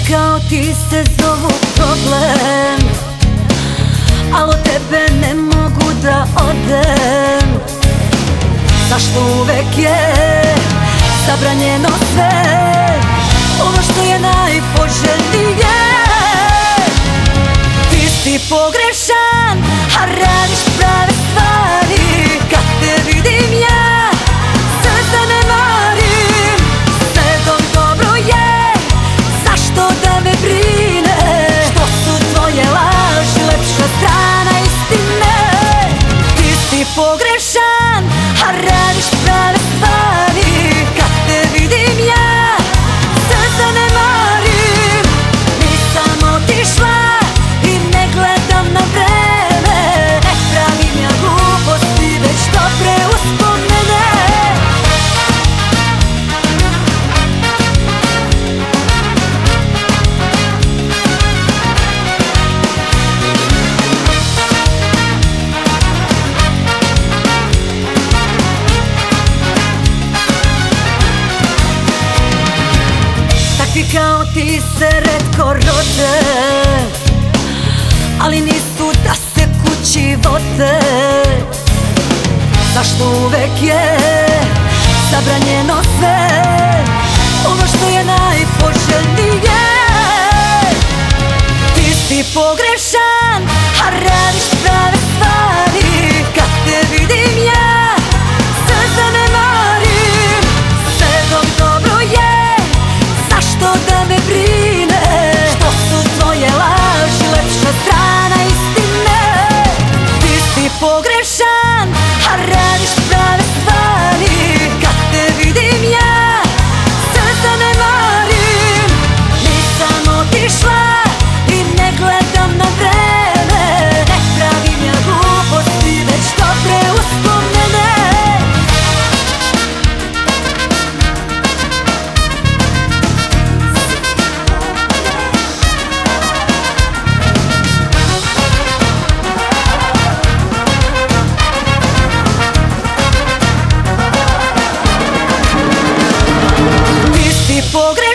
kao ti se zovu problem Al od tebe ne mogu da odem. Zašto uvek je zabranjeno sve? Ono što je najpoželjnije. Ti si pogrešan, a radiš prave kao ti se redko rode Ali nisu da se kući vode. Zašto uvek je zabranjeno sve? Ono što je najpoželjnije. Ti si pogrešan, a radiš hipócrita.